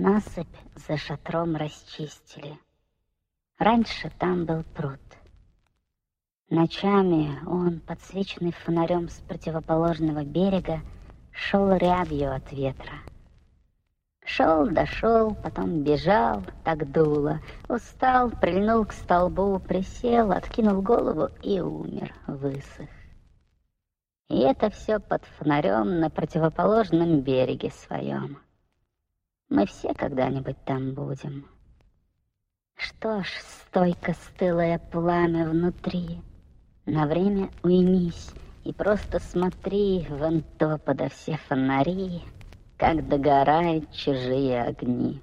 Насыпь за шатром расчистили. Раньше там был пруд. Ночами он, подсвеченный фонарем с противоположного берега, шел рябью от ветра. Шел, дошел, потом бежал, так дуло. Устал, прильнул к столбу, присел, откинул голову и умер, высох. И это все под фонарем на противоположном береге своем. Мы все когда-нибудь там будем. Что ж, стойко стылое пламя внутри. На время уймись и просто смотри вон то подо все фонари, как догорают чужие огни.